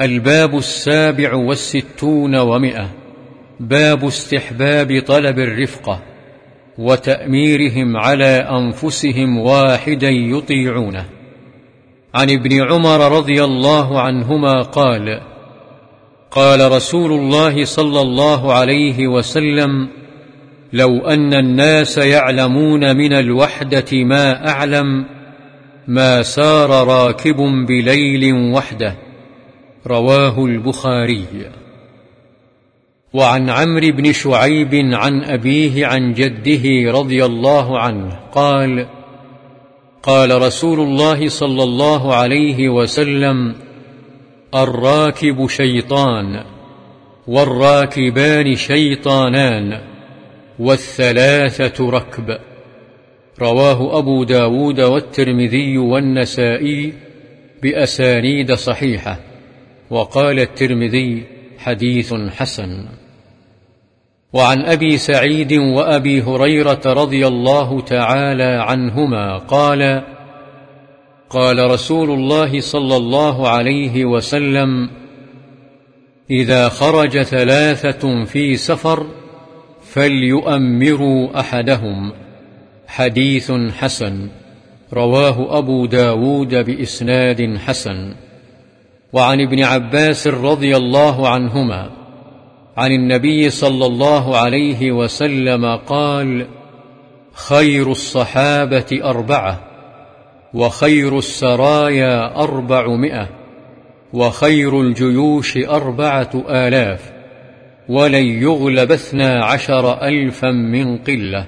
الباب السابع والستون ومئة. باب استحباب طلب الرفقة وتأميرهم على أنفسهم واحدا يطيعونه. عن ابن عمر رضي الله عنهما قال قال رسول الله صلى الله عليه وسلم لو أن الناس يعلمون من الوحدة ما أعلم ما سار راكب بليل وحده. رواه البخاري. وعن عمرو بن شعيب عن أبيه عن جده رضي الله عنه قال قال رسول الله صلى الله عليه وسلم الراكب شيطان والراكبان شيطانان والثلاثة ركب. رواه أبو داود والترمذي والنسائي بأسانيد صحيحة. وقال الترمذي حديث حسن. وعن أبي سعيد وأبي هريرة رضي الله تعالى عنهما قال قال رسول الله صلى الله عليه وسلم إذا خرج ثلاثة في سفر فليؤمروا أحدهم. حديث حسن. رواه أبو داود بإسناد حسن. وعن ابن عباس رضي الله عنهما عن النبي صلى الله عليه وسلم قال خير الصحابة أربعة وخير السرايا أربعمائة وخير الجيوش أربعة آلاف ولن يغلب اثنا عشر ألفا من قلة.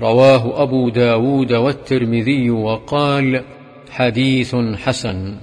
رواه أبو داود والترمذي وقال حديث حسن.